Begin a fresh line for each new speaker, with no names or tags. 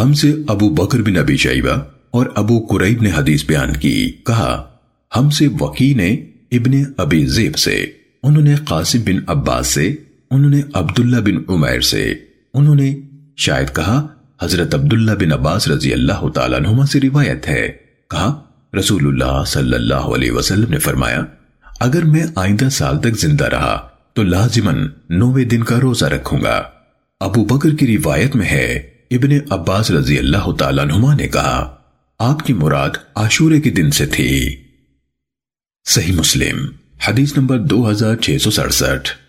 ہم سے ابو بکر بن ابی شیبہ اور ابو قریب نے حدیث بیان کی۔ کہا، ہم سے وقی نے ابن ابی زیب سے، انہوں نے قاسم بن عباس سے، انہوں نے عبداللہ بن عمیر سے۔ انہوں نے شاید کہا، حضرت عبداللہ بن عباس رضی اللہ تعالیٰ عنہما سے روایت ہے۔ کہا، رسول اللہ صلی اللہ علیہ وسلم نے فرمایا، اگر میں آئندہ سال تک زندہ رہا، تو لازماً نوے دن کا روزہ رکھوں گا۔ ابو بکر کی روایت میں ہے ابن عباس رضی اللہ تعالیٰ عنہما نے کہا، آپ کی مراد عاشورے کے دن سے تھی۔ صحیح مسلم، حدیث نمبر دو ہزار چھ سو سڑسٹھ۔